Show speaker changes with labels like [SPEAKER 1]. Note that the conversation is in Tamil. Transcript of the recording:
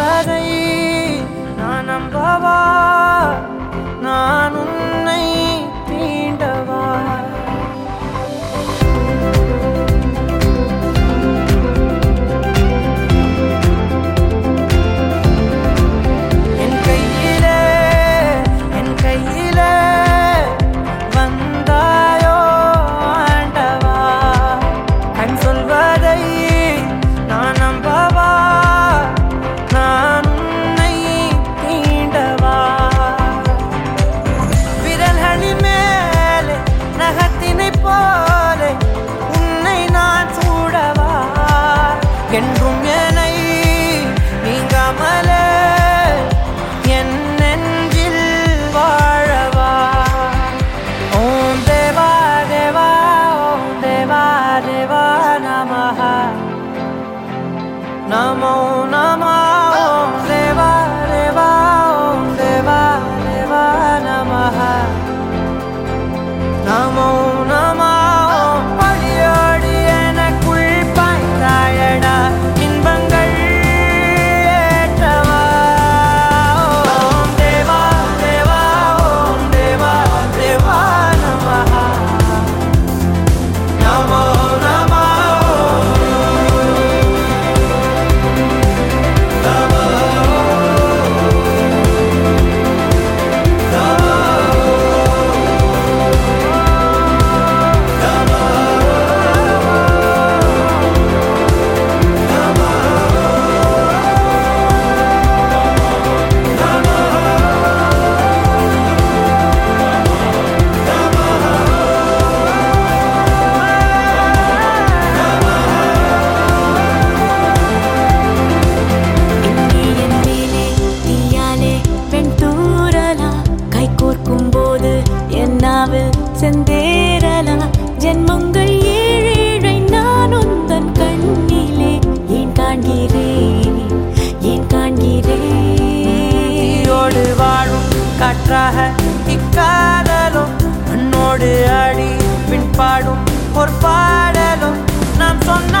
[SPEAKER 1] இருப்பதை நான் நம்பவா? நான்
[SPEAKER 2] உன்னை தீண்டவா? காற்றாக இக்காதலும் மண்ணோடு அடி பின்பாடும் ஒரு பாடலும். நாம் சொன்ன